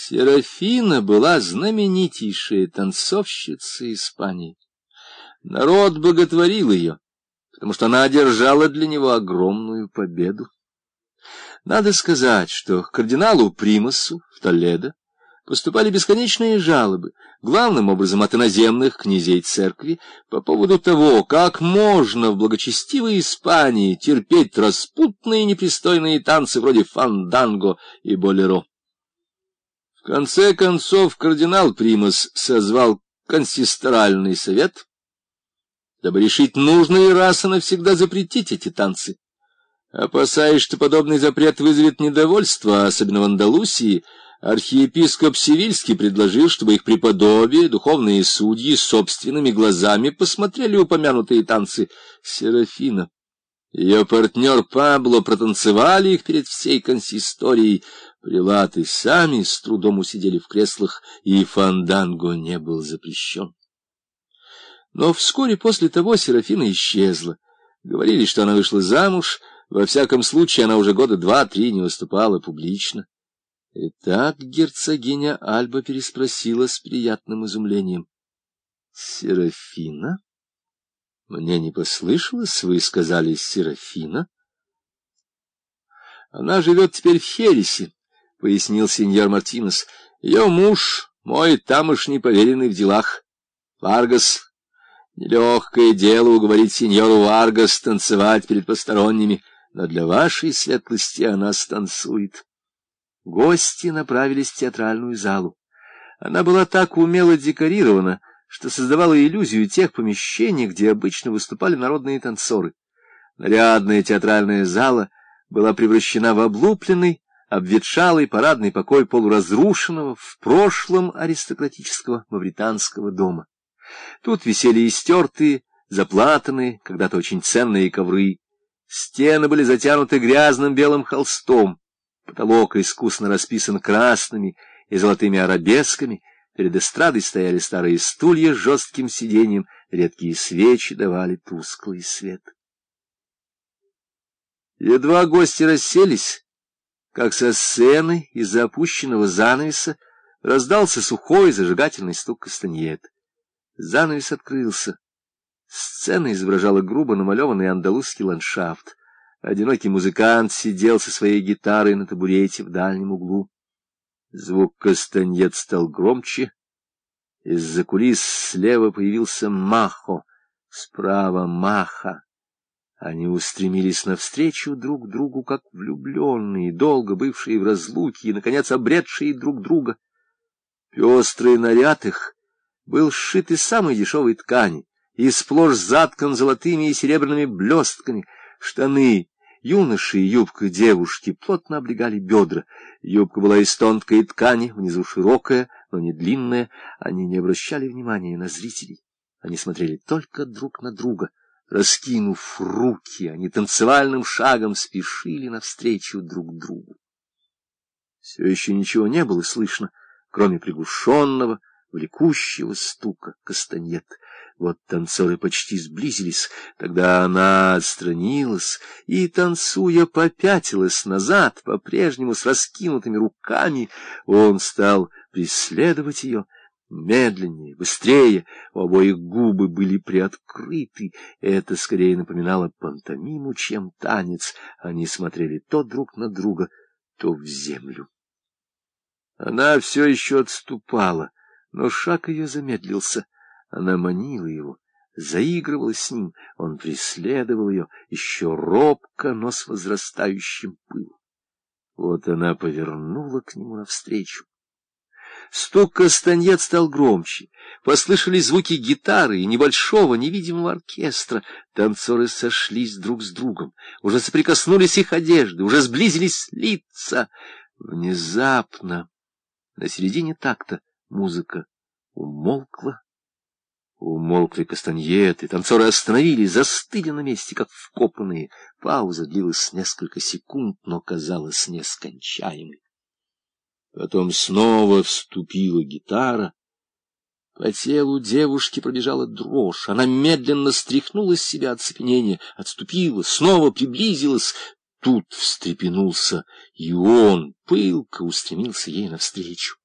Серафина была знаменитейшая танцовщица Испании. Народ боготворил ее, потому что она одержала для него огромную победу. Надо сказать, что к кардиналу Примасу в Толедо поступали бесконечные жалобы, главным образом от иноземных князей церкви, по поводу того, как можно в благочестивой Испании терпеть распутные непристойные танцы вроде фанданго и болеро конце концов кардинал Примас созвал консисторальный совет, дабы решить, нужно ли раз и навсегда запретить эти танцы. Опасаясь, что подобный запрет вызовет недовольство, особенно в Андалусии, архиепископ Севильский предложил, чтобы их преподобие, духовные судьи, собственными глазами посмотрели упомянутые танцы Серафина. Ее партнер Пабло протанцевали их перед всей консисторией, Прилаты сами с трудом усидели в креслах, и фанданго не был запрещен. Но вскоре после того Серафина исчезла. Говорили, что она вышла замуж, во всяком случае она уже года два-три не выступала публично. Итак, герцогиня Альба переспросила с приятным изумлением. — Серафина? Мне не послышалось, вы сказали Серафина? Она живет теперь в Хересе. — пояснил сеньор Мартинес. — Ее муж, мой тамошний поверенный в делах. Варгас. Нелегкое дело уговорить сеньору Варгас танцевать перед посторонними, но для вашей светлости она станцует. Гости направились в театральную залу. Она была так умело декорирована, что создавала иллюзию тех помещений, где обычно выступали народные танцоры. Нарядная театральная зала была превращена в облупленный, обветшалый парадный покой полуразрушенного в прошлом аристократического мавританского дома. Тут висели истертые, заплатанные, когда-то очень ценные ковры. Стены были затянуты грязным белым холстом. Потолок искусно расписан красными и золотыми арабесками. Перед эстрадой стояли старые стулья с жестким сиденьем, редкие свечи давали тусклый свет. Едва гости расселись, как со сцены из-за опущенного занавеса раздался сухой зажигательный стук кастаньет. Занавес открылся. Сцена изображала грубо намалеванный андалузский ландшафт. Одинокий музыкант сидел со своей гитарой на табурете в дальнем углу. Звук кастаньет стал громче. Из-за кулис слева появился Махо, справа Маха. Они устремились навстречу друг другу, как влюбленные, долго бывшие в разлуке и, наконец, обретшие друг друга. Пестрый наряд их был сшит из самой дешевой ткани и сплошь заткан золотыми и серебряными блестками. Штаны юноши и юбка девушки плотно облегали бедра. Юбка была из тонкой ткани, внизу широкая, но не длинная. Они не обращали внимания на зрителей. Они смотрели только друг на друга — Раскинув руки, они танцевальным шагом спешили навстречу друг другу. Все еще ничего не было слышно, кроме приглушенного, влекущего стука кастаньет. Вот танцоры почти сблизились, тогда она отстранилась и, танцуя, попятилась назад, по-прежнему с раскинутыми руками. Он стал преследовать ее — медленнее, быстрее, у обоих губы были приоткрыты. Это скорее напоминало пантомиму, чем танец. Они смотрели то друг на друга, то в землю. Она все еще отступала, но шаг ее замедлился. Она манила его, заигрывала с ним, он преследовал ее, еще робко, но с возрастающим пылом. Вот она повернула к нему навстречу. Стук кастаньет стал громче. Послышались звуки гитары и небольшого невидимого оркестра. Танцоры сошлись друг с другом. Уже соприкоснулись их одежды, уже сблизились лица. Внезапно, на середине такта, музыка умолкла. Умолкли кастаньеты, танцоры остановились, застыли на месте, как вкопанные. Пауза длилась несколько секунд, но казалась нескончаемой. Потом снова вступила гитара. По телу девушки пробежала дрожь. Она медленно стряхнула с себя оцепенение, отступила, снова приблизилась. Тут встрепенулся, и он пылко устремился ей навстречу.